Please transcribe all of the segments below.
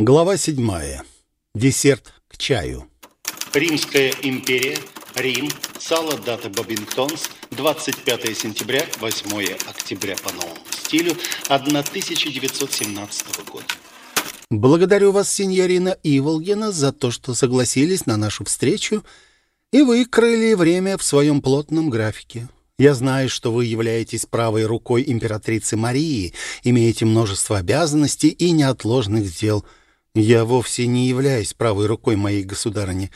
Глава 7. Десерт к чаю. Римская империя, Рим, сало дата Бобингтонс, 25 сентября, 8 октября по новому стилю 1917 года. Благодарю вас, сеньорина Иволгина, за то, что согласились на нашу встречу и выкрыли время в своем плотном графике. Я знаю, что вы являетесь правой рукой императрицы Марии, имеете множество обязанностей и неотложных дел – я вовсе не являюсь правой рукой моей государыни.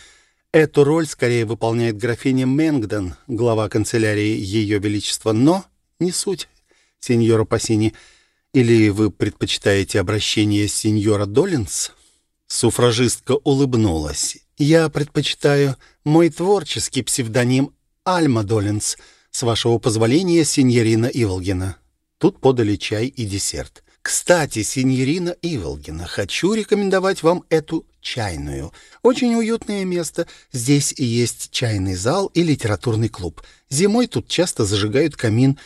Эту роль скорее выполняет графиня Менгден, глава канцелярии Ее Величества, но не суть, сеньора Пассини. Или вы предпочитаете обращение сеньора Доллинс? Суфражистка улыбнулась. Я предпочитаю мой творческий псевдоним Альма Доллинс. С вашего позволения, сеньорина Иволгина. Тут подали чай и десерт. Кстати, синьорина Иволгина, хочу рекомендовать вам эту чайную. Очень уютное место. Здесь и есть чайный зал и литературный клуб. Зимой тут часто зажигают камин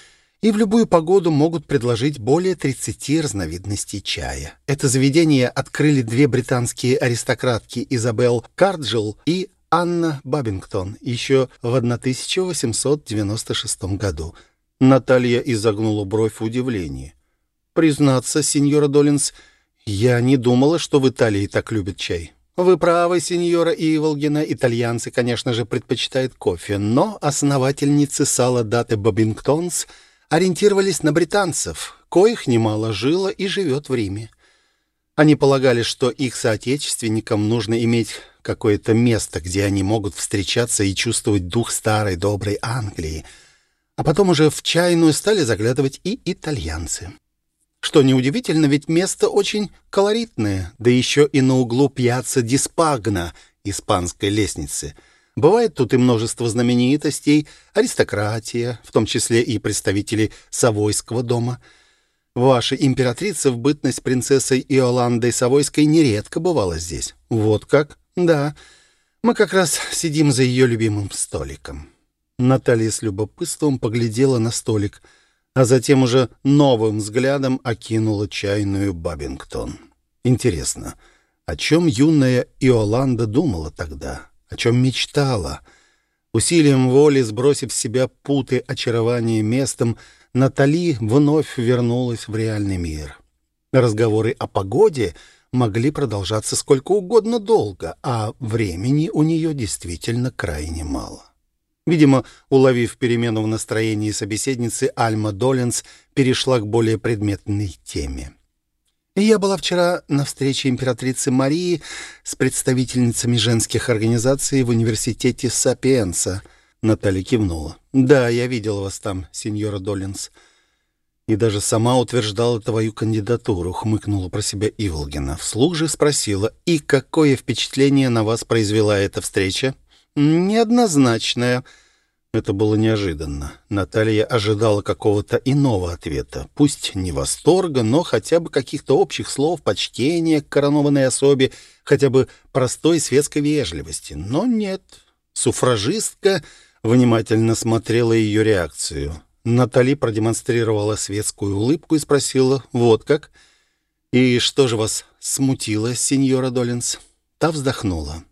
и в любую погоду могут предложить более 30 разновидностей чая. Это заведение открыли две британские аристократки Изабел Карджел и Анна Бабингтон еще в 1896 году. Наталья изогнула бровь в удивлении. Признаться, сеньора Долинс, я не думала, что в Италии так любят чай. Вы правы, сеньора Иволгина. Итальянцы, конечно же, предпочитают кофе, но основательницы сала даты Бобингтонс ориентировались на британцев, коих немало жило и живет в Риме. Они полагали, что их соотечественникам нужно иметь какое-то место, где они могут встречаться и чувствовать дух старой доброй Англии. А потом уже в чайную стали заглядывать и итальянцы. Что неудивительно, ведь место очень колоритное, да еще и на углу пьяца Диспагна, испанской лестницы. Бывает тут и множество знаменитостей, аристократия, в том числе и представители Савойского дома. Ваша императрица в бытность принцессой Иоландой Савойской нередко бывала здесь. Вот как? Да. Мы как раз сидим за ее любимым столиком. Наталья с любопытством поглядела на столик — а затем уже новым взглядом окинула чайную Бабингтон. Интересно, о чем юная Иоланда думала тогда? О чем мечтала? Усилием воли, сбросив с себя путы очарования местом, Натали вновь вернулась в реальный мир. Разговоры о погоде могли продолжаться сколько угодно долго, а времени у нее действительно крайне мало. Видимо, уловив перемену в настроении собеседницы, Альма Доллинс перешла к более предметной теме. «Я была вчера на встрече императрицы Марии с представительницами женских организаций в университете Сапиенса». Наталья кивнула. «Да, я видела вас там, сеньора Доллинс». «И даже сама утверждала твою кандидатуру», — хмыкнула про себя Иволгина. Вслух же спросила, «И какое впечатление на вас произвела эта встреча?» «Неоднозначная». Это было неожиданно. Наталья ожидала какого-то иного ответа. Пусть не восторга, но хотя бы каких-то общих слов, почтения к коронованной особе, хотя бы простой светской вежливости. Но нет. Суфражистка внимательно смотрела ее реакцию. Натали продемонстрировала светскую улыбку и спросила «Вот как?» «И что же вас смутило, сеньора Доллинс?» Та вздохнула.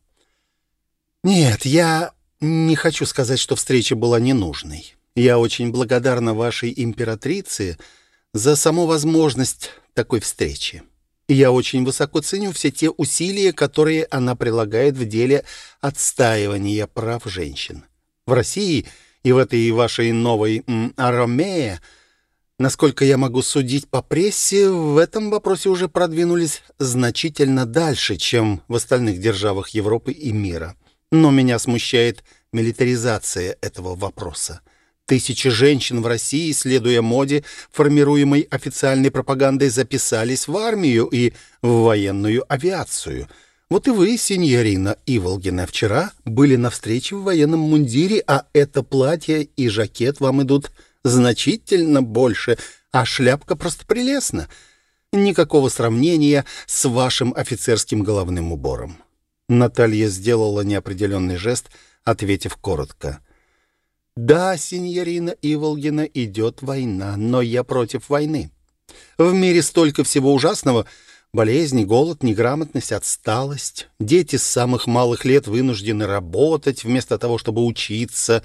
«Нет, я не хочу сказать, что встреча была ненужной. Я очень благодарна вашей императрице за саму возможность такой встречи. Я очень высоко ценю все те усилия, которые она прилагает в деле отстаивания прав женщин. В России и в этой вашей новой Аромее, насколько я могу судить по прессе, в этом вопросе уже продвинулись значительно дальше, чем в остальных державах Европы и мира. Но меня смущает милитаризация этого вопроса. Тысячи женщин в России, следуя моде, формируемой официальной пропагандой, записались в армию и в военную авиацию. Вот и вы, сеньорина Иволгина, вчера были на встрече в военном мундире, а это платье и жакет вам идут значительно больше, а шляпка просто прелестна. Никакого сравнения с вашим офицерским головным убором. Наталья сделала неопределенный жест, ответив коротко. «Да, сеньорина Иволгина, идет война, но я против войны. В мире столько всего ужасного. Болезни, голод, неграмотность, отсталость. Дети с самых малых лет вынуждены работать вместо того, чтобы учиться.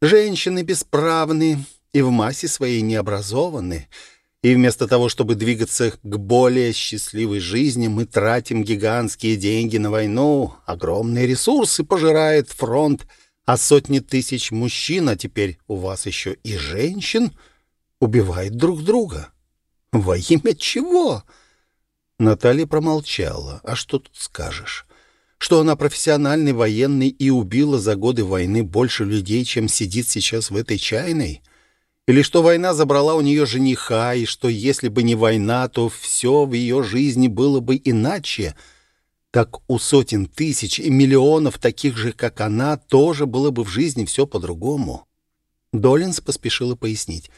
Женщины бесправны и в массе своей необразованы. И вместо того, чтобы двигаться к более счастливой жизни, мы тратим гигантские деньги на войну, огромные ресурсы пожирает фронт, а сотни тысяч мужчин, а теперь у вас еще и женщин, убивают друг друга. Во имя чего? Наталья промолчала. А что тут скажешь? Что она профессиональный военный и убила за годы войны больше людей, чем сидит сейчас в этой чайной? Или что война забрала у нее жениха, и что если бы не война, то все в ее жизни было бы иначе — так у сотен тысяч и миллионов таких же, как она, тоже было бы в жизни все по-другому. Долинс поспешила пояснить.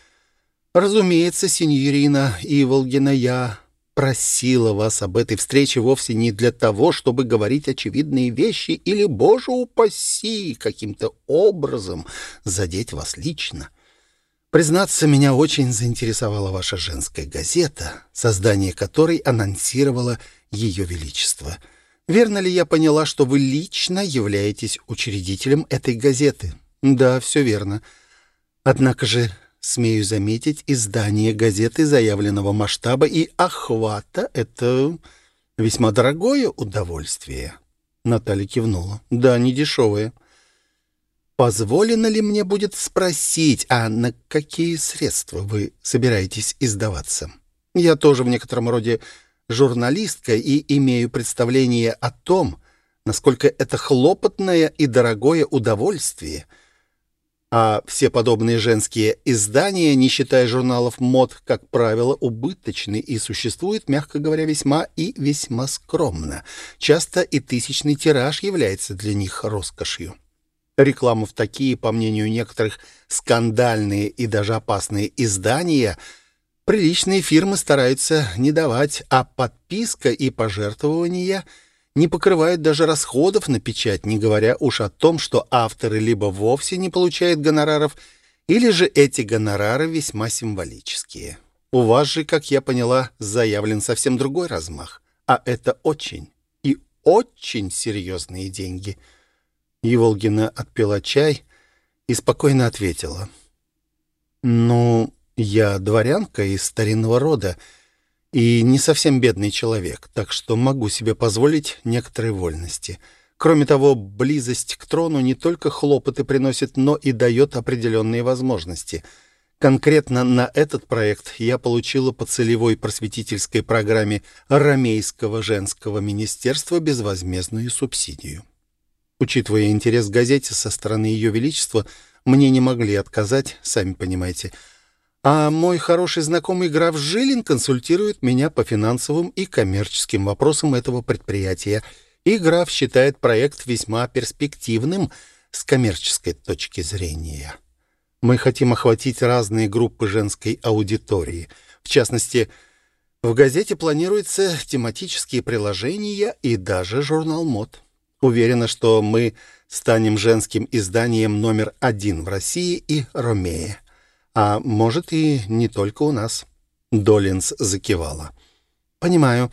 «Разумеется, сеньорина Иволгина, я просила вас об этой встрече вовсе не для того, чтобы говорить очевидные вещи или, боже упаси, каким-то образом задеть вас лично. Признаться, меня очень заинтересовала ваша женская газета, создание которой анонсировало Ее Величество». Верно ли я поняла, что вы лично являетесь учредителем этой газеты? Да, все верно. Однако же, смею заметить, издание газеты заявленного масштаба и охвата — это весьма дорогое удовольствие. Наталья кивнула. Да, не дешевое. Позволено ли мне будет спросить, а на какие средства вы собираетесь издаваться? Я тоже в некотором роде журналистка и имею представление о том, насколько это хлопотное и дорогое удовольствие. А все подобные женские издания, не считая журналов мод, как правило, убыточны и существуют, мягко говоря, весьма и весьма скромно. Часто и тысячный тираж является для них роскошью. Реклама в такие, по мнению некоторых, скандальные и даже опасные издания – Приличные фирмы стараются не давать, а подписка и пожертвования не покрывают даже расходов на печать, не говоря уж о том, что авторы либо вовсе не получают гонораров, или же эти гонорары весьма символические. У вас же, как я поняла, заявлен совсем другой размах, а это очень и очень серьезные деньги. Еволгина отпила чай и спокойно ответила. «Ну, я дворянка из старинного рода и не совсем бедный человек, так что могу себе позволить некоторые вольности. Кроме того, близость к трону не только хлопоты приносит, но и дает определенные возможности. Конкретно на этот проект я получила по целевой просветительской программе Ромейского женского министерства безвозмездную субсидию. Учитывая интерес к газете со стороны Ее Величества, мне не могли отказать, сами понимаете, — а мой хороший знакомый граф Жилин консультирует меня по финансовым и коммерческим вопросам этого предприятия. И граф считает проект весьма перспективным с коммерческой точки зрения. Мы хотим охватить разные группы женской аудитории. В частности, в газете планируются тематические приложения и даже журнал мод. Уверена, что мы станем женским изданием номер один в России и Ромее. А может, и не только у нас. Долинс закивала. Понимаю.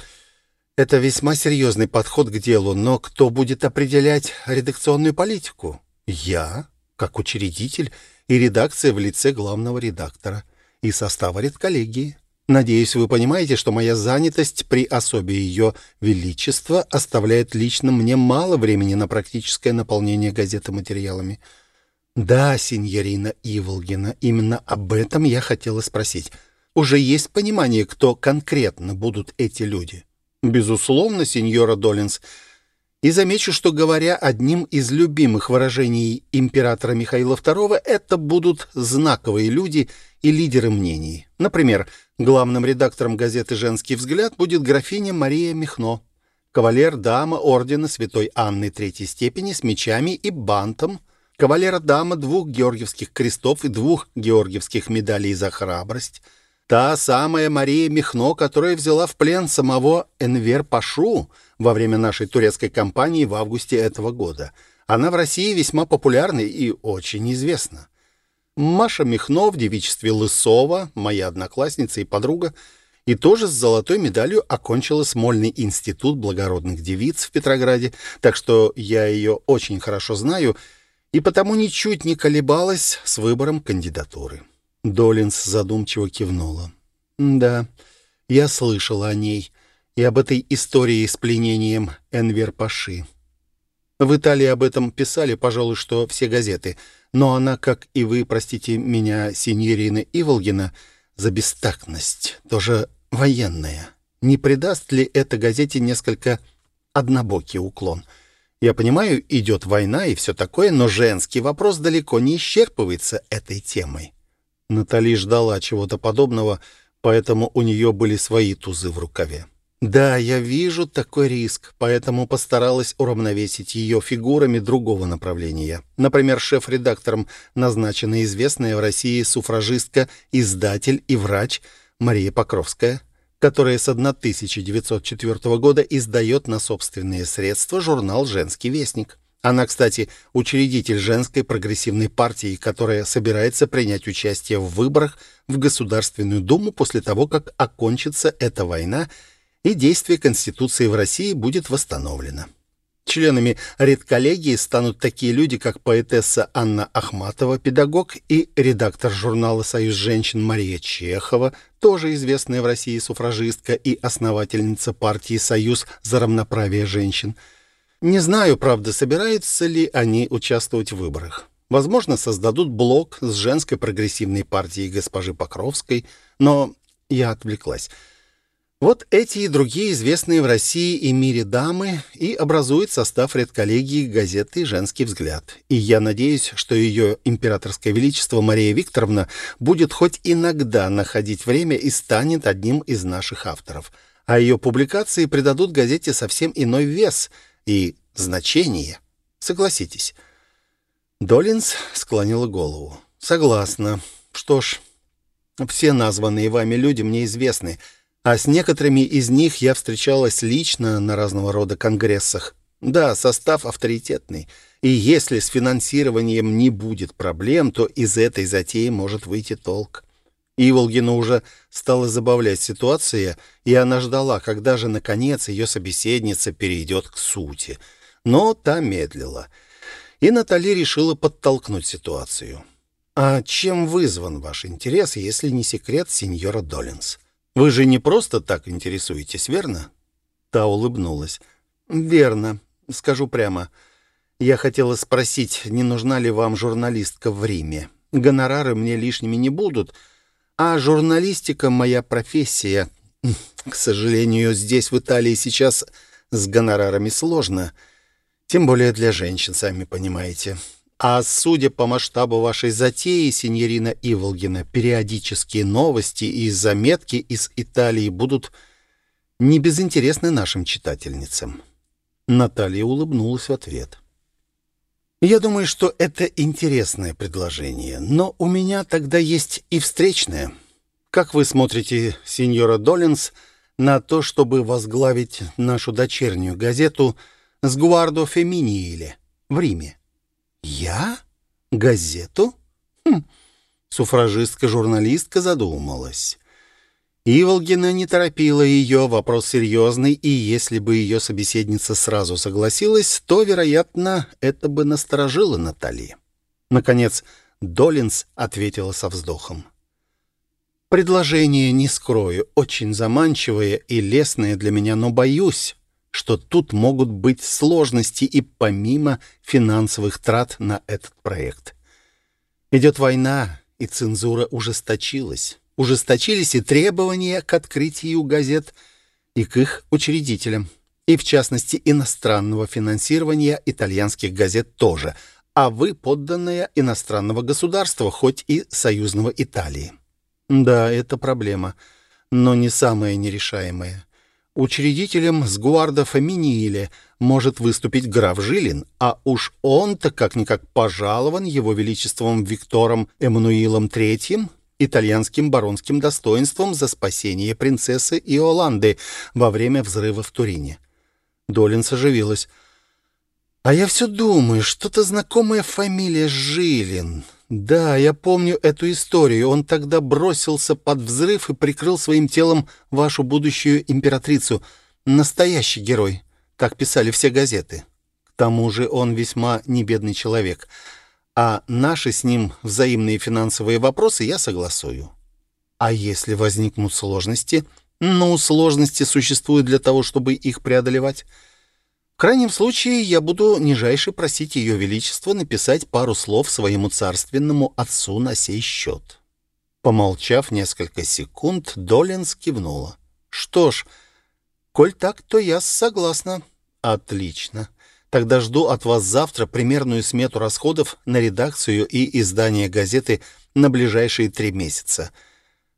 Это весьма серьезный подход к делу, но кто будет определять редакционную политику? Я, как учредитель, и редакция в лице главного редактора, и состава редколлегии. Надеюсь, вы понимаете, что моя занятость при особе ее величества оставляет лично мне мало времени на практическое наполнение газеты материалами. «Да, сеньорина Иволгина, именно об этом я хотела спросить. Уже есть понимание, кто конкретно будут эти люди?» «Безусловно, сеньора Долинс. И замечу, что, говоря одним из любимых выражений императора Михаила II, это будут знаковые люди и лидеры мнений. Например, главным редактором газеты «Женский взгляд» будет графиня Мария Михно, кавалер-дама ордена Святой Анны Третьей степени с мечами и бантом – кавалера-дама двух георгиевских крестов и двух георгиевских медалей за храбрость, та самая Мария Михно, которая взяла в плен самого Энвер Пашу во время нашей турецкой кампании в августе этого года. Она в России весьма популярна и очень известна. Маша Михно в девичестве Лысова, моя одноклассница и подруга, и тоже с золотой медалью окончила Смольный институт благородных девиц в Петрограде, так что я ее очень хорошо знаю и потому ничуть не колебалась с выбором кандидатуры. Долинс задумчиво кивнула. «Да, я слышала о ней и об этой истории с пленением Энвер Паши. В Италии об этом писали, пожалуй, что все газеты, но она, как и вы, простите меня, синьорина Иволгина, за бестактность, тоже военная. Не придаст ли это газете несколько однобокий уклон?» Я понимаю, идет война и все такое, но женский вопрос далеко не исчерпывается этой темой. Натали ждала чего-то подобного, поэтому у нее были свои тузы в рукаве. Да, я вижу такой риск, поэтому постаралась уравновесить ее фигурами другого направления. Например, шеф-редактором назначена известная в России суфражистка, издатель и врач Мария Покровская, которая с 1904 года издает на собственные средства журнал «Женский вестник». Она, кстати, учредитель женской прогрессивной партии, которая собирается принять участие в выборах в Государственную Думу после того, как окончится эта война и действие Конституции в России будет восстановлено. Членами редколлегии станут такие люди, как поэтесса Анна Ахматова, педагог и редактор журнала «Союз женщин» Мария Чехова, тоже известная в России суфражистка и основательница партии «Союз за равноправие женщин», не знаю, правда, собираются ли они участвовать в выборах. Возможно, создадут блок с женской прогрессивной партией госпожи Покровской, но я отвлеклась. Вот эти и другие известные в России и мире дамы и образуют состав редколлегии газеты «Женский взгляд». И я надеюсь, что ее императорское величество Мария Викторовна будет хоть иногда находить время и станет одним из наших авторов. А ее публикации придадут газете совсем иной вес – и значение. Согласитесь. Долинс склонила голову. Согласна. Что ж, все названные вами люди мне известны, а с некоторыми из них я встречалась лично на разного рода конгрессах. Да, состав авторитетный. И если с финансированием не будет проблем, то из этой затеи может выйти толк. Иволгина уже стала забавлять ситуация, и она ждала, когда же, наконец, ее собеседница перейдет к сути. Но та медлила. И Натали решила подтолкнуть ситуацию. «А чем вызван ваш интерес, если не секрет сеньора Доллинс? Вы же не просто так интересуетесь, верно?» Та улыбнулась. «Верно. Скажу прямо. Я хотела спросить, не нужна ли вам журналистка в Риме? Гонорары мне лишними не будут» А журналистика — моя профессия. К сожалению, здесь, в Италии, сейчас с гонорарами сложно. Тем более для женщин, сами понимаете. А судя по масштабу вашей затеи, синьорина Иволгина, периодические новости и заметки из Италии будут не безинтересны нашим читательницам. Наталья улыбнулась в ответ. Я думаю, что это интересное предложение, но у меня тогда есть и встречное. Как вы смотрите, сеньора Доллинс, на то, чтобы возглавить нашу дочернюю газету с Гуардо Феминииле в Риме? Я? Газету? Хм. Суфражистка-журналистка задумалась. Иволгина не торопила ее, вопрос серьезный, и если бы ее собеседница сразу согласилась, то, вероятно, это бы насторожило Натали. Наконец, Долинс ответила со вздохом. «Предложение, не скрою, очень заманчивое и лестное для меня, но боюсь, что тут могут быть сложности и помимо финансовых трат на этот проект. Идет война, и цензура ужесточилась» ужесточились и требования к открытию газет и к их учредителям, и в частности иностранного финансирования итальянских газет тоже, а вы подданная иностранного государства, хоть и союзного Италии. Да, это проблема, но не самая нерешаемая. Учредителем с Гуарда Фаминииле может выступить граф Жилин, а уж он-то как-никак пожалован его величеством Виктором Эммануилом III итальянским баронским достоинством за спасение принцессы Иоланды во время взрыва в Турине. Долин оживилась. «А я все думаю, что-то знакомая фамилия Жилин. Да, я помню эту историю. Он тогда бросился под взрыв и прикрыл своим телом вашу будущую императрицу. Настоящий герой. Так писали все газеты. К тому же он весьма небедный человек. А наши с ним взаимные финансовые вопросы я согласую. А если возникнут сложности? Ну, сложности существуют для того, чтобы их преодолевать. В крайнем случае, я буду нижайше просить Ее Величество написать пару слов своему царственному отцу на сей счет». Помолчав несколько секунд, Долинс кивнула. «Что ж, коль так, то я согласна». «Отлично. Тогда жду от вас завтра примерную смету расходов на редакцию и издание газеты на ближайшие три месяца.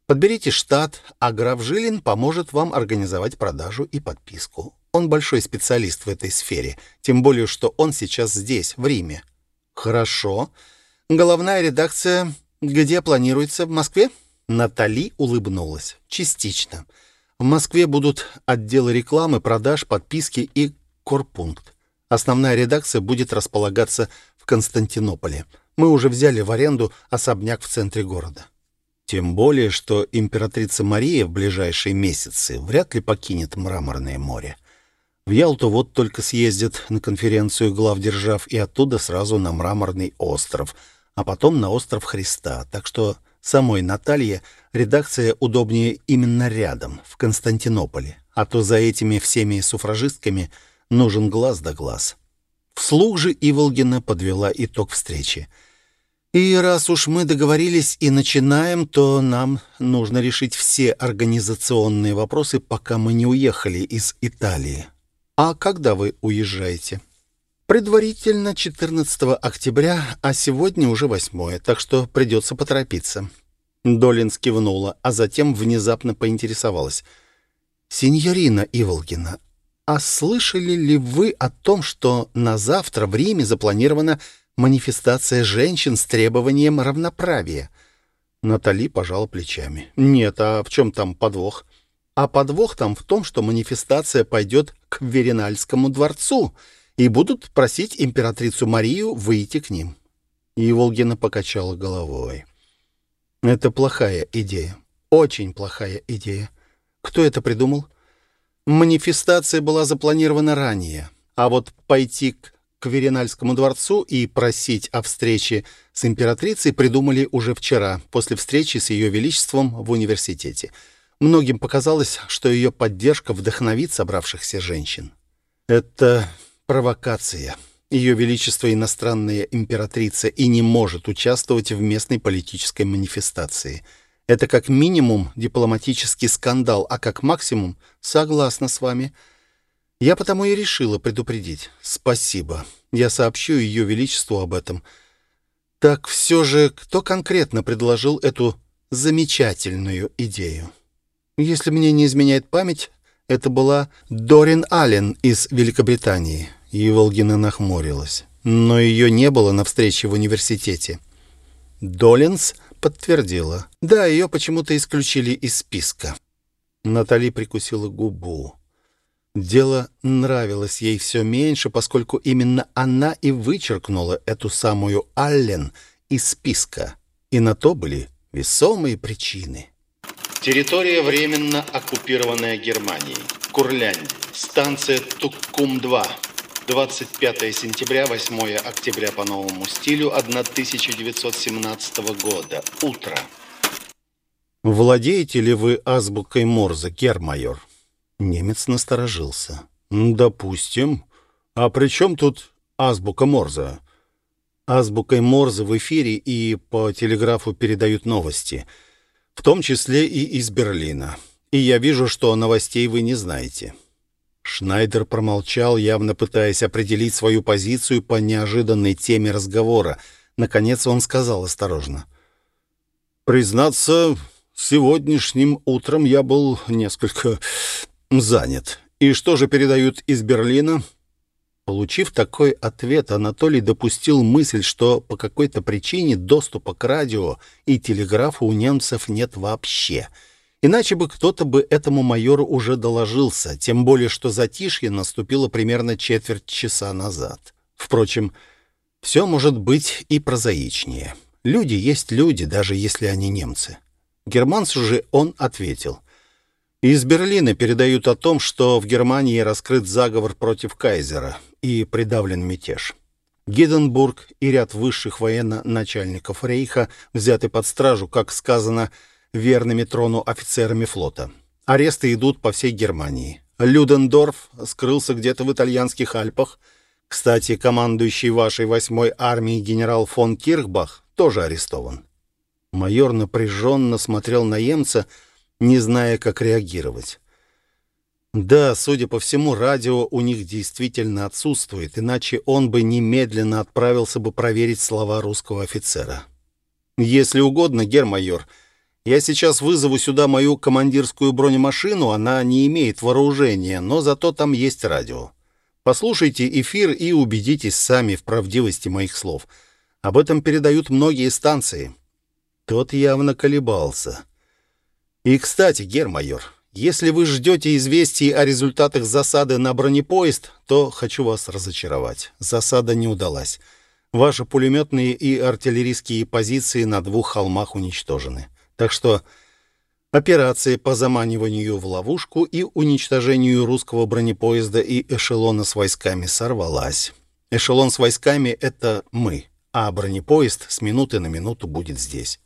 Подберите штат, а граф Жилин поможет вам организовать продажу и подписку. Он большой специалист в этой сфере, тем более, что он сейчас здесь, в Риме. Хорошо. Головная редакция где планируется? В Москве? Натали улыбнулась. Частично. В Москве будут отделы рекламы, продаж, подписки и корпункт. Основная редакция будет располагаться в Константинополе. Мы уже взяли в аренду особняк в центре города. Тем более, что императрица Мария в ближайшие месяцы вряд ли покинет Мраморное море. В Ялту вот только съездят на конференцию глав держав и оттуда сразу на Мраморный остров, а потом на остров Христа. Так что самой Наталье редакция удобнее именно рядом, в Константинополе. А то за этими всеми суфражистками нужен глаз да глаз. Вслух же Иволгина подвела итог встречи. И раз уж мы договорились и начинаем, то нам нужно решить все организационные вопросы, пока мы не уехали из Италии. «А когда вы уезжаете?» «Предварительно 14 октября, а сегодня уже 8, так что придется поторопиться». Долин скивнула, а затем внезапно поинтересовалась. «Синьорина Иволгина, а слышали ли вы о том, что на завтра в Риме запланирована манифестация женщин с требованием равноправия?» Натали пожала плечами. «Нет, а в чем там подвох?» А подвох там в том, что манифестация пойдет к Веринальскому дворцу и будут просить императрицу Марию выйти к ним. И Волгина покачала головой. Это плохая идея. Очень плохая идея. Кто это придумал? Манифестация была запланирована ранее. А вот пойти к, к Веринальскому дворцу и просить о встрече с императрицей придумали уже вчера, после встречи с ее величеством в университете. Многим показалось, что ее поддержка вдохновит собравшихся женщин. Это провокация. Ее Величество иностранная императрица и не может участвовать в местной политической манифестации. Это как минимум дипломатический скандал, а как максимум согласна с вами. Я потому и решила предупредить. Спасибо. Я сообщу Ее Величеству об этом. Так все же, кто конкретно предложил эту замечательную идею? Если мне не изменяет память, это была Дорин Аллен из Великобритании. Еволгина нахмурилась. Но ее не было на встрече в университете. Долинс подтвердила. Да, ее почему-то исключили из списка. Натали прикусила губу. Дело нравилось ей все меньше, поскольку именно она и вычеркнула эту самую Аллен из списка. И на то были весомые причины. Территория, временно оккупированная Германией. Курляндия. Станция Туккум-2. 25 сентября, 8 октября по новому стилю 1917 года. Утро. «Владеете ли вы азбукой Морзе, гермайор?» Немец насторожился. «Допустим. А при чем тут азбука Морзе?» Азбукой Морзе в эфире и по телеграфу передают новости – в том числе и из Берлина. И я вижу, что новостей вы не знаете». Шнайдер промолчал, явно пытаясь определить свою позицию по неожиданной теме разговора. Наконец он сказал осторожно. «Признаться, сегодняшним утром я был несколько занят. И что же передают из Берлина?» Получив такой ответ, Анатолий допустил мысль, что по какой-то причине доступа к радио и телеграфу у немцев нет вообще. Иначе бы кто-то бы этому майору уже доложился, тем более что затишье наступило примерно четверть часа назад. Впрочем, все может быть и прозаичнее. Люди есть люди, даже если они немцы. Германцу же он ответил. Из Берлина передают о том, что в Германии раскрыт заговор против кайзера и придавлен мятеж. Гиденбург и ряд высших военно-начальников рейха взяты под стражу, как сказано, верными трону офицерами флота. Аресты идут по всей Германии. Людендорф скрылся где-то в итальянских Альпах. Кстати, командующий вашей восьмой армией генерал фон Кирхбах тоже арестован. Майор напряженно смотрел на немца, не зная, как реагировать. Да, судя по всему, радио у них действительно отсутствует, иначе он бы немедленно отправился бы проверить слова русского офицера. «Если угодно, гермайор, я сейчас вызову сюда мою командирскую бронемашину, она не имеет вооружения, но зато там есть радио. Послушайте эфир и убедитесь сами в правдивости моих слов. Об этом передают многие станции». Тот явно колебался. И, кстати, гермайор, если вы ждете известий о результатах засады на бронепоезд, то хочу вас разочаровать. Засада не удалась. Ваши пулеметные и артиллерийские позиции на двух холмах уничтожены. Так что операция по заманиванию в ловушку и уничтожению русского бронепоезда и эшелона с войсками сорвалась. Эшелон с войсками — это мы, а бронепоезд с минуты на минуту будет здесь.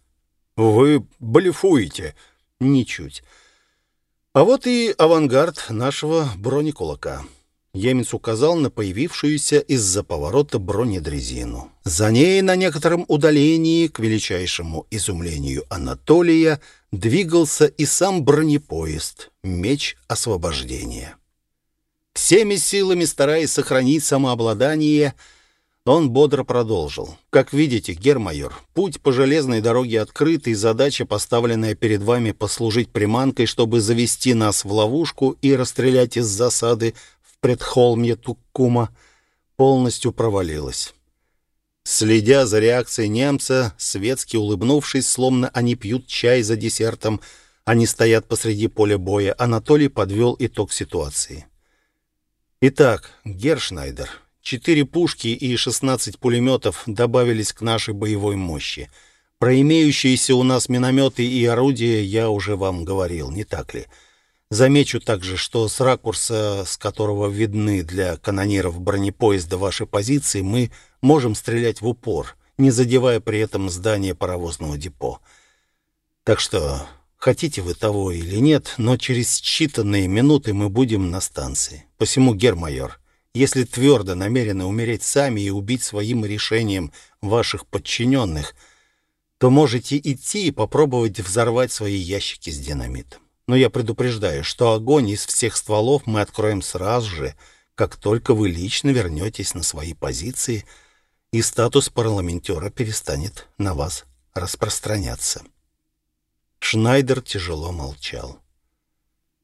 «Вы блефуете», Ничуть. А вот и авангард нашего бронекулака. Емец указал на появившуюся из-за поворота бронедрезину. За ней на некотором удалении, к величайшему изумлению Анатолия, двигался и сам бронепоезд, меч освобождения. Всеми силами стараясь сохранить самообладание, он бодро продолжил. «Как видите, гермайор, путь по железной дороге открыт, и задача, поставленная перед вами послужить приманкой, чтобы завести нас в ловушку и расстрелять из засады в предхолмье Туккума, полностью провалилась». Следя за реакцией немца, светски улыбнувшись, словно они пьют чай за десертом, они стоят посреди поля боя, Анатолий подвел итог ситуации. «Итак, Гершнайдер, Четыре пушки и 16 пулеметов добавились к нашей боевой мощи. Про имеющиеся у нас минометы и орудия я уже вам говорил, не так ли? Замечу также, что с ракурса, с которого видны для канониров бронепоезда ваши позиции, мы можем стрелять в упор, не задевая при этом здание паровозного депо. Так что, хотите вы того или нет, но через считанные минуты мы будем на станции. Посему, гермайор, если твердо намерены умереть сами и убить своим решением ваших подчиненных, то можете идти и попробовать взорвать свои ящики с динамитом. Но я предупреждаю, что огонь из всех стволов мы откроем сразу же, как только вы лично вернетесь на свои позиции, и статус парламентера перестанет на вас распространяться. Шнайдер тяжело молчал.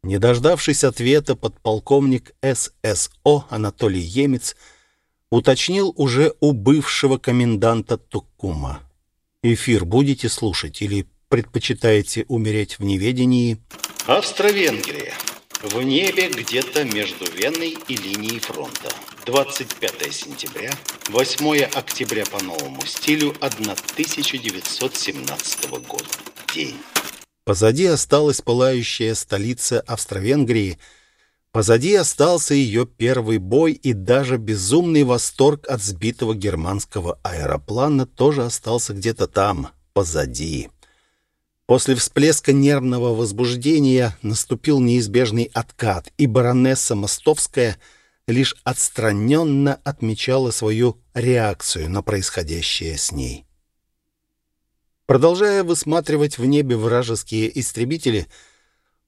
Не дождавшись ответа, подполковник ССО Анатолий Емец уточнил уже у бывшего коменданта Тукума. «Эфир будете слушать или предпочитаете умереть в неведении?» Австро-Венгрия. В небе где-то между Веной и линией фронта. 25 сентября, 8 октября по новому стилю 1917 года. День. Позади осталась пылающая столица Австро-Венгрии. Позади остался ее первый бой, и даже безумный восторг от сбитого германского аэроплана тоже остался где-то там, позади. После всплеска нервного возбуждения наступил неизбежный откат, и баронесса Мостовская лишь отстраненно отмечала свою реакцию на происходящее с ней. Продолжая высматривать в небе вражеские истребители,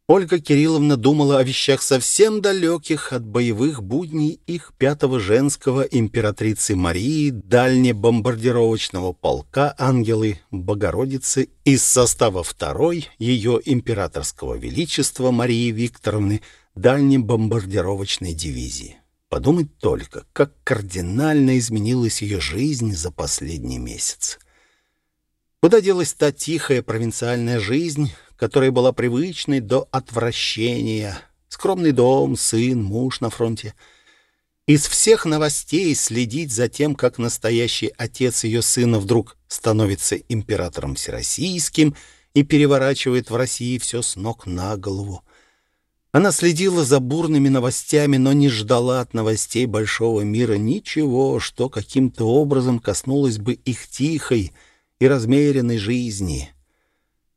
Ольга Кирилловна думала о вещах совсем далеких от боевых будней их пятого женского императрицы Марии дальнебомбардировочного полка «Ангелы Богородицы» из состава второй ее императорского величества Марии Викторовны дальнебомбардировочной дивизии. Подумать только, как кардинально изменилась ее жизнь за последний месяц. Куда делась та тихая провинциальная жизнь, которая была привычной до отвращения? Скромный дом, сын, муж на фронте. Из всех новостей следить за тем, как настоящий отец ее сына вдруг становится императором всероссийским и переворачивает в России все с ног на голову. Она следила за бурными новостями, но не ждала от новостей большого мира ничего, что каким-то образом коснулось бы их тихой и размеренной жизни.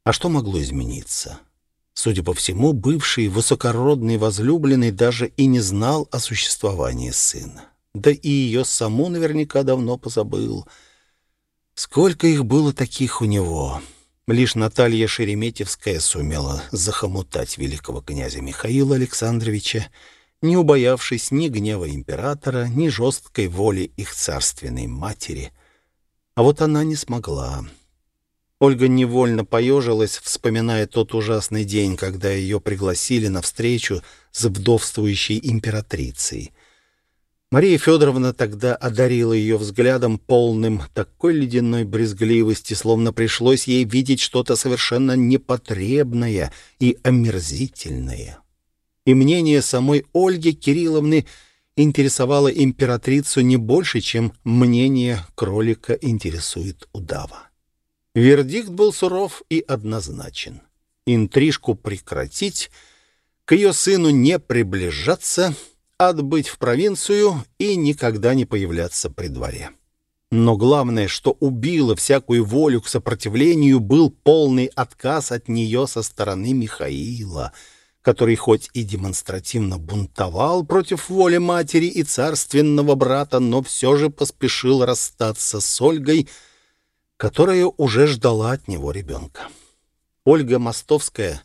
А что могло измениться? Судя по всему, бывший высокородный возлюбленный даже и не знал о существовании сына. Да и ее саму наверняка давно позабыл. Сколько их было таких у него? Лишь Наталья Шереметьевская сумела захомутать великого князя Михаила Александровича, не убоявшись ни гнева императора, ни жесткой воли их царственной матери. А вот она не смогла. Ольга невольно поежилась, вспоминая тот ужасный день, когда ее пригласили на встречу с вдовствующей императрицей. Мария Федоровна тогда одарила ее взглядом, полным такой ледяной брезгливости, словно пришлось ей видеть что-то совершенно непотребное и омерзительное. И мнение самой Ольги Кирилловны интересовало императрицу не больше, чем мнение кролика интересует удава. Вердикт был суров и однозначен. Интрижку прекратить, к ее сыну не приближаться, отбыть в провинцию и никогда не появляться при дворе. Но главное, что убило всякую волю к сопротивлению, был полный отказ от нее со стороны Михаила, который хоть и демонстративно бунтовал против воли матери и царственного брата, но все же поспешил расстаться с Ольгой, которая уже ждала от него ребенка. Ольга Мостовская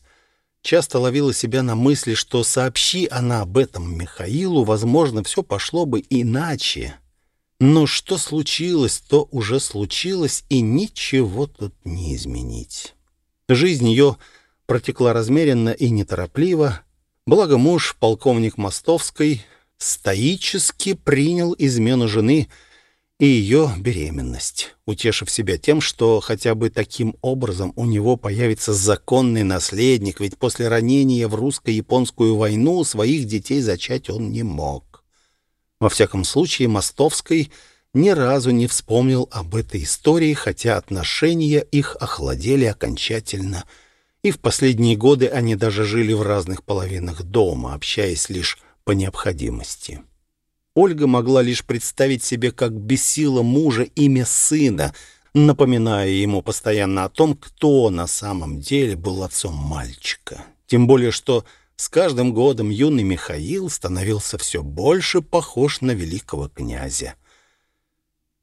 часто ловила себя на мысли, что сообщи она об этом Михаилу, возможно, все пошло бы иначе. Но что случилось, то уже случилось, и ничего тут не изменить. Жизнь ее протекла размеренно и неторопливо, благо муж, полковник Мостовской, стоически принял измену жены — и ее беременность, утешив себя тем, что хотя бы таким образом у него появится законный наследник, ведь после ранения в русско-японскую войну своих детей зачать он не мог. Во всяком случае, Мостовской ни разу не вспомнил об этой истории, хотя отношения их охладели окончательно, и в последние годы они даже жили в разных половинах дома, общаясь лишь по необходимости. Ольга могла лишь представить себе, как бесило мужа имя сына, напоминая ему постоянно о том, кто на самом деле был отцом мальчика. Тем более, что с каждым годом юный Михаил становился все больше похож на великого князя.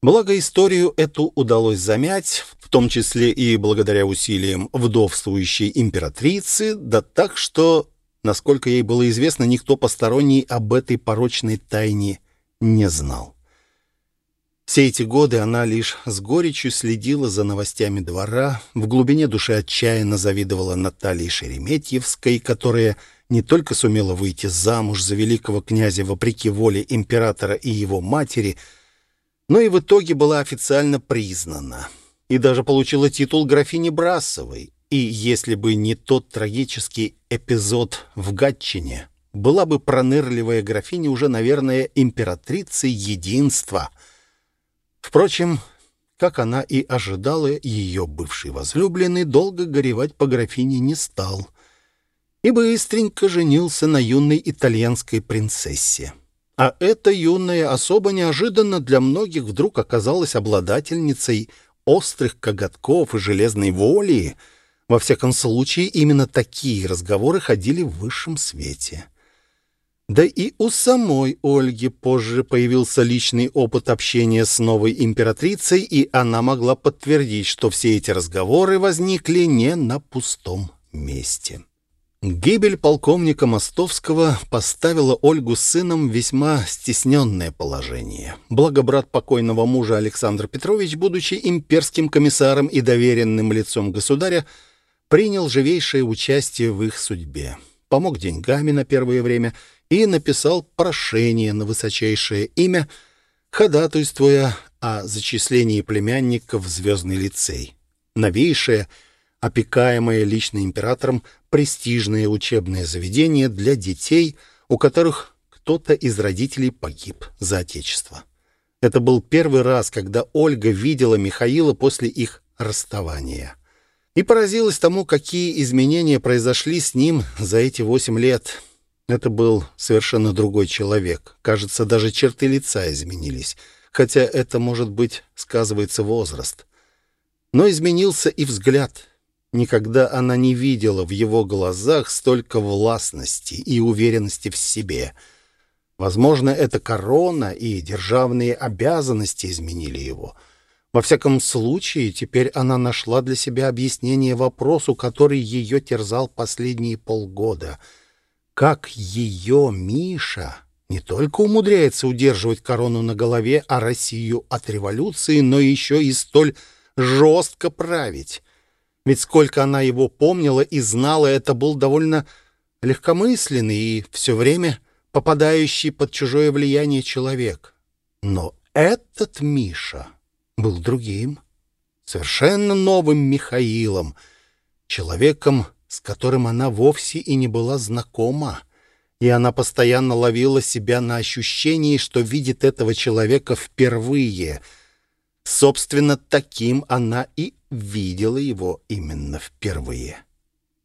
Благо, историю эту удалось замять, в том числе и благодаря усилиям вдовствующей императрицы, да так, что, насколько ей было известно, никто посторонний об этой порочной тайне не знал. Все эти годы она лишь с горечью следила за новостями двора, в глубине души отчаянно завидовала Наталье Шереметьевской, которая не только сумела выйти замуж за великого князя вопреки воле императора и его матери, но и в итоге была официально признана и даже получила титул графини Брасовой. И если бы не тот трагический эпизод в Гатчине, была бы пронырливая графиня уже, наверное, императрицей единства. Впрочем, как она и ожидала, ее бывший возлюбленный долго горевать по графине не стал и быстренько женился на юной итальянской принцессе. А эта юная особо неожиданно для многих вдруг оказалась обладательницей острых коготков и железной воли. Во всяком случае, именно такие разговоры ходили в высшем свете. Да и у самой Ольги позже появился личный опыт общения с новой императрицей, и она могла подтвердить, что все эти разговоры возникли не на пустом месте. Гибель полковника Мостовского поставила Ольгу с сыном весьма стесненное положение. Благо брат покойного мужа Александр Петрович, будучи имперским комиссаром и доверенным лицом государя, принял живейшее участие в их судьбе. Помог деньгами на первое время – и написал прошение на высочайшее имя, ходатайствуя о зачислении племянника в Звездный лицей. Новейшее, опекаемое лично императором, престижное учебное заведение для детей, у которых, кто-то из родителей погиб за Отечество. Это был первый раз, когда Ольга видела Михаила после их расставания. И поразилась тому, какие изменения произошли с ним за эти восемь лет. Это был совершенно другой человек. Кажется, даже черты лица изменились. Хотя это, может быть, сказывается возраст. Но изменился и взгляд. Никогда она не видела в его глазах столько властности и уверенности в себе. Возможно, это корона и державные обязанности изменили его. Во всяком случае, теперь она нашла для себя объяснение вопросу, который ее терзал последние полгода. Как ее Миша не только умудряется удерживать корону на голове, а Россию от революции, но еще и столь жестко править? Ведь сколько она его помнила и знала, это был довольно легкомысленный и все время попадающий под чужое влияние человек. Но этот Миша был другим, совершенно новым Михаилом, человеком, с которым она вовсе и не была знакома, и она постоянно ловила себя на ощущении, что видит этого человека впервые. Собственно, таким она и видела его именно впервые.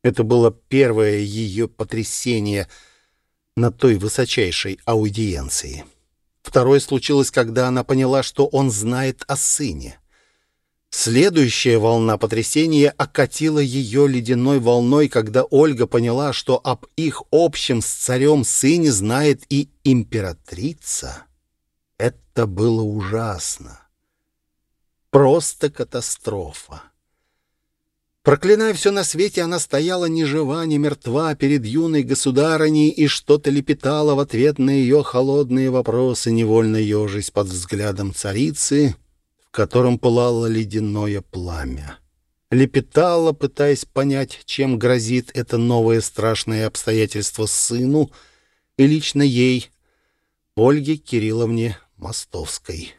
Это было первое ее потрясение на той высочайшей аудиенции. Второе случилось, когда она поняла, что он знает о сыне. Следующая волна потрясения окатила ее ледяной волной, когда Ольга поняла, что об их общем с царем сыне знает и императрица. Это было ужасно. Просто катастрофа. Проклиная все на свете, она стояла ни жива, ни мертва перед юной государыней и что-то лепетала в ответ на ее холодные вопросы, невольно ежась под взглядом царицы, в котором пылало ледяное пламя. Лепетала, пытаясь понять, чем грозит это новое страшное обстоятельство сыну и лично ей, Ольге Кирилловне Мостовской.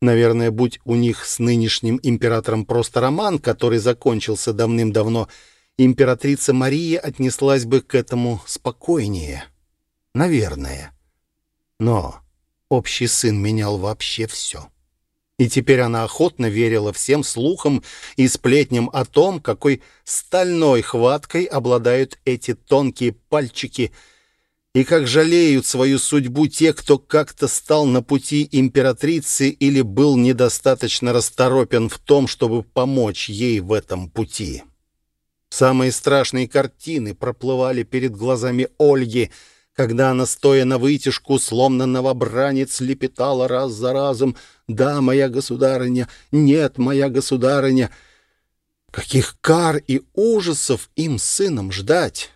Наверное, будь у них с нынешним императором просто роман, который закончился давным-давно, императрица Мария отнеслась бы к этому спокойнее. Наверное. Но общий сын менял вообще все. И теперь она охотно верила всем слухам и сплетням о том, какой стальной хваткой обладают эти тонкие пальчики — и как жалеют свою судьбу те, кто как-то стал на пути императрицы или был недостаточно расторопен в том, чтобы помочь ей в этом пути. Самые страшные картины проплывали перед глазами Ольги, когда она, стоя на вытяжку, словно новобранец, лепетала раз за разом «Да, моя государыня! Нет, моя государыня!» Каких кар и ужасов им сыном ждать!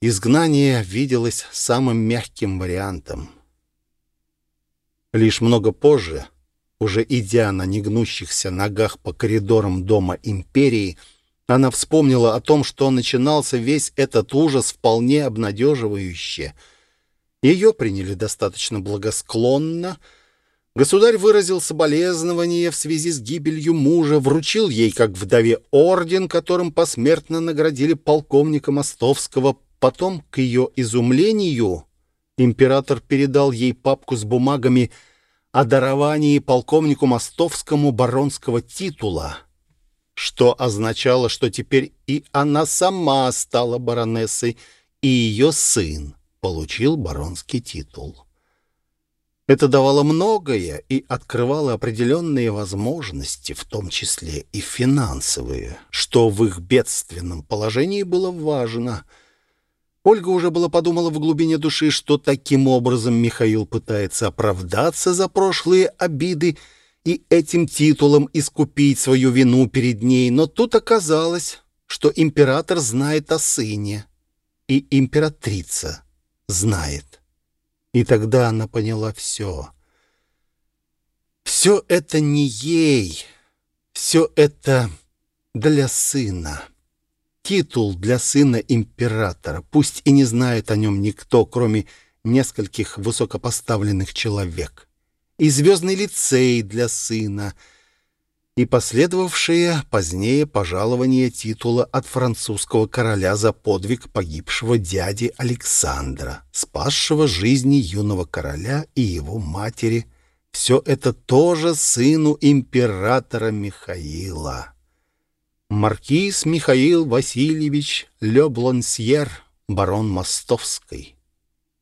Изгнание виделось самым мягким вариантом. Лишь много позже, уже идя на негнущихся ногах по коридорам дома империи, она вспомнила о том, что начинался весь этот ужас вполне обнадеживающе. Ее приняли достаточно благосклонно. Государь выразил соболезнование в связи с гибелью мужа, вручил ей, как вдове, орден, которым посмертно наградили полковника Мостовского Потом, к ее изумлению, император передал ей папку с бумагами о даровании полковнику Мостовскому баронского титула, что означало, что теперь и она сама стала баронессой, и ее сын получил баронский титул. Это давало многое и открывало определенные возможности, в том числе и финансовые, что в их бедственном положении было важно — Ольга уже было подумала в глубине души, что таким образом Михаил пытается оправдаться за прошлые обиды и этим титулом искупить свою вину перед ней, но тут оказалось, что император знает о сыне, и императрица знает. И тогда она поняла все. Все это не ей, все это для сына титул для сына императора, пусть и не знает о нем никто, кроме нескольких высокопоставленных человек. И звездный лицей для сына. и последовавшее позднее пожалование титула от французского короля за подвиг погибшего дяди Александра, спасшего жизни юного короля и его матери. Все это тоже сыну императора Михаила. Маркиз Михаил Васильевич Ле Блонсьер, барон Мостовской.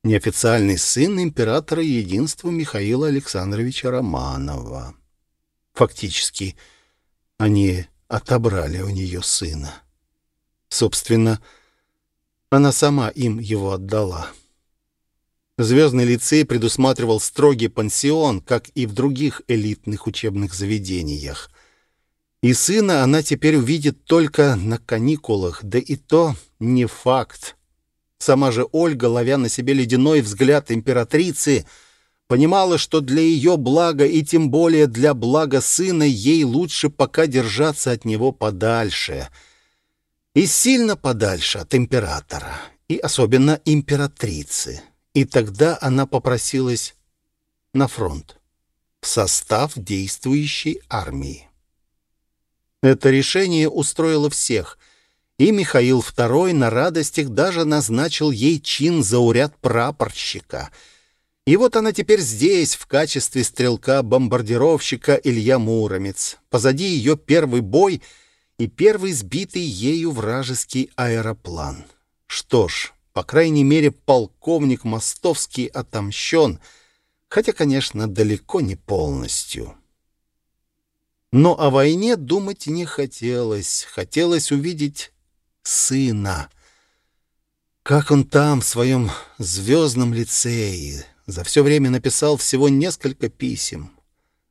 Неофициальный сын императора единства Михаила Александровича Романова. Фактически, они отобрали у нее сына. Собственно, она сама им его отдала. Звездный лицей предусматривал строгий пансион, как и в других элитных учебных заведениях. И сына она теперь увидит только на каникулах, да и то не факт. Сама же Ольга, ловя на себе ледяной взгляд императрицы, — понимала, что для ее блага и тем более для блага сына ей лучше пока держаться от него подальше. И сильно подальше от императора, и особенно императрицы. И тогда она попросилась на фронт, в состав действующей армии. Это решение устроило всех, и Михаил II на радостях даже назначил ей чин зауряд прапорщика — и вот она теперь здесь, в качестве стрелка-бомбардировщика Илья Муромец. Позади ее первый бой и первый сбитый ею вражеский аэроплан. Что ж, по крайней мере, полковник Мостовский отомщен, хотя, конечно, далеко не полностью. Но о войне думать не хотелось. Хотелось увидеть сына. Как он там, в своем звездном лицее, за все время написал всего несколько писем.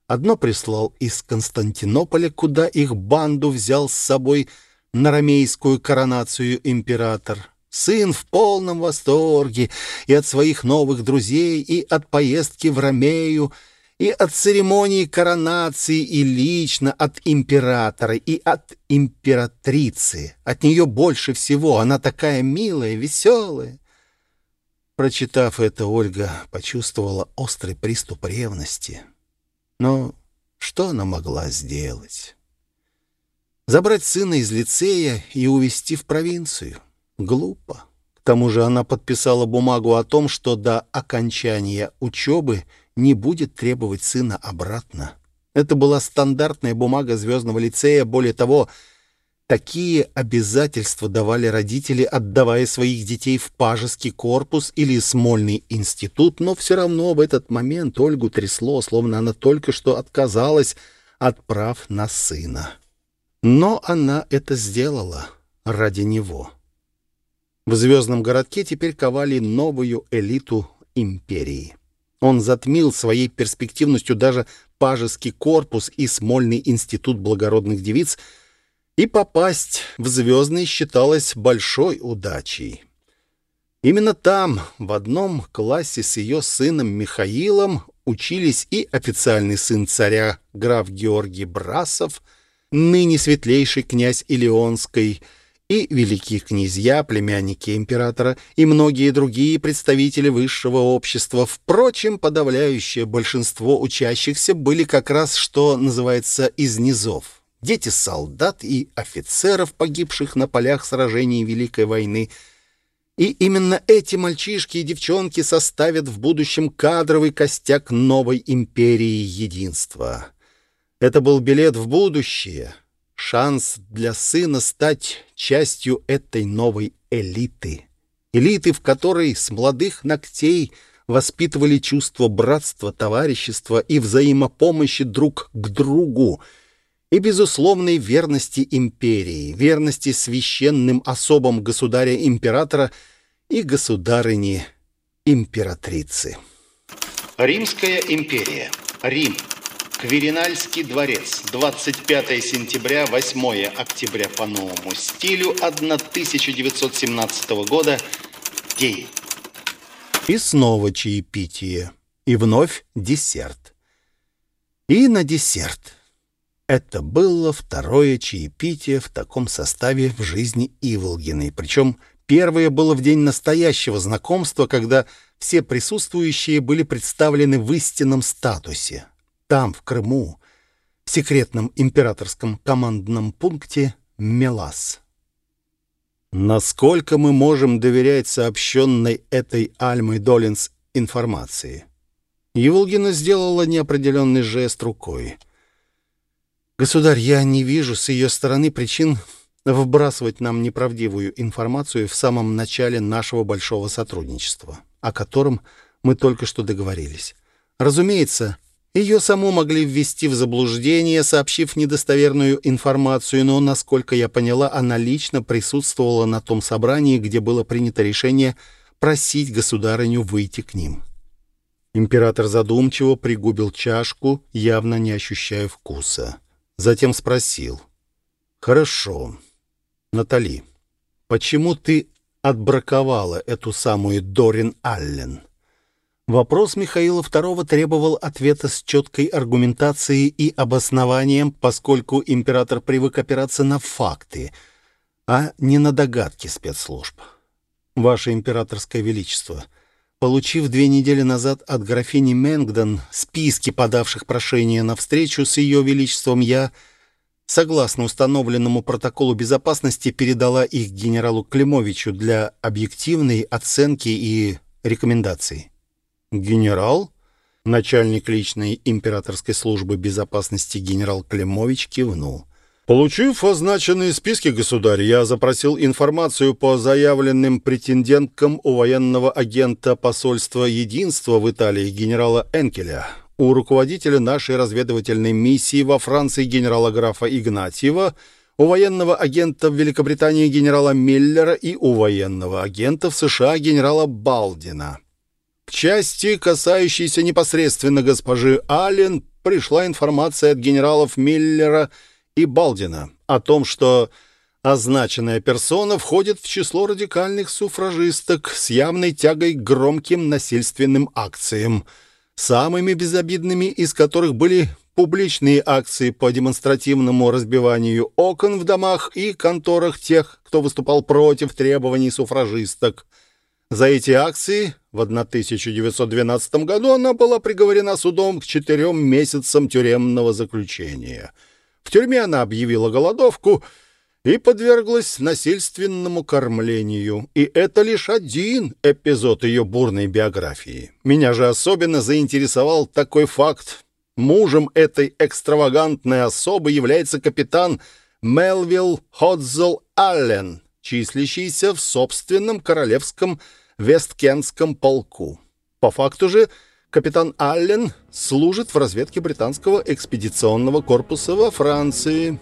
Одно прислал из Константинополя, куда их банду взял с собой на ромейскую коронацию император. Сын в полном восторге и от своих новых друзей, и от поездки в Ромею, и от церемонии коронации, и лично от императора, и от императрицы. От нее больше всего. Она такая милая, веселая. Прочитав это, Ольга почувствовала острый приступ ревности. Но что она могла сделать? Забрать сына из лицея и увезти в провинцию? Глупо. К тому же она подписала бумагу о том, что до окончания учебы не будет требовать сына обратно. Это была стандартная бумага Звездного лицея, более того, Такие обязательства давали родители, отдавая своих детей в пажеский корпус или Смольный институт, но все равно в этот момент Ольгу трясло, словно она только что отказалась от прав на сына. Но она это сделала ради него. В звездном городке теперь ковали новую элиту империи. Он затмил своей перспективностью даже пажеский корпус и Смольный институт благородных девиц — и попасть в «Звездный» считалось большой удачей. Именно там, в одном классе с ее сыном Михаилом, учились и официальный сын царя граф Георгий Брасов, ныне светлейший князь Илионской, и великие князья, племянники императора, и многие другие представители высшего общества. Впрочем, подавляющее большинство учащихся были как раз, что называется, из низов дети солдат и офицеров, погибших на полях сражений Великой войны. И именно эти мальчишки и девчонки составят в будущем кадровый костяк новой империи единства. Это был билет в будущее, шанс для сына стать частью этой новой элиты. Элиты, в которой с молодых ногтей воспитывали чувство братства, товарищества и взаимопомощи друг к другу — и безусловной верности империи, верности священным особам государя-императора и государыни-императрицы. Римская империя. Рим. Кверинальский дворец. 25 сентября, 8 октября по новому стилю 1917 года. День. И снова чаепитие. И вновь десерт. И на десерт это было второе чаепитие в таком составе в жизни Иволгиной. Причем первое было в день настоящего знакомства, когда все присутствующие были представлены в истинном статусе. Там, в Крыму, в секретном императорском командном пункте Мелас. Насколько мы можем доверять сообщенной этой Альмой Долинс информации? Еволгина сделала неопределенный жест рукой. «Государь, я не вижу с ее стороны причин вбрасывать нам неправдивую информацию в самом начале нашего большого сотрудничества, о котором мы только что договорились. Разумеется, ее саму могли ввести в заблуждение, сообщив недостоверную информацию, но, насколько я поняла, она лично присутствовала на том собрании, где было принято решение просить государыню выйти к ним. Император задумчиво пригубил чашку, явно не ощущая вкуса. Затем спросил. «Хорошо. Натали, почему ты отбраковала эту самую Дорин Аллен?» Вопрос Михаила II требовал ответа с четкой аргументацией и обоснованием, поскольку император привык опираться на факты, а не на догадки спецслужб. «Ваше императорское величество», получив две недели назад от графини Мэнгдон списки подавших прошение на встречу с ее величеством, я согласно установленному протоколу безопасности, передала их генералу Климовичу для объективной оценки и рекомендаций. Генерал? Начальник личной императорской службы безопасности генерал Климович кивнул. Получив означенные списки, государь, я запросил информацию по заявленным претенденткам у военного агента посольства Единства в Италии генерала Энкеля у руководителя нашей разведывательной миссии во Франции генерала графа Игнатьева, у военного агента в Великобритании генерала Миллера и у военного агента в США генерала Балдина. К части, касающейся непосредственно госпожи Аллен, пришла информация от генералов Миллера и Балдина о том, что означенная персона входит в число радикальных суфражисток с явной тягой к громким насильственным акциям – самыми безобидными из которых были публичные акции по демонстративному разбиванию окон в домах и конторах тех, кто выступал против требований суфражисток. За эти акции в 1912 году она была приговорена судом к четырем месяцам тюремного заключения. В тюрьме она объявила голодовку — и подверглась насильственному кормлению. И это лишь один эпизод ее бурной биографии. Меня же особенно заинтересовал такой факт. Мужем этой экстравагантной особы является капитан Мелвилл Ходзел Аллен, числящийся в собственном королевском Весткенском полку. По факту же капитан Аллен служит в разведке британского экспедиционного корпуса во Франции.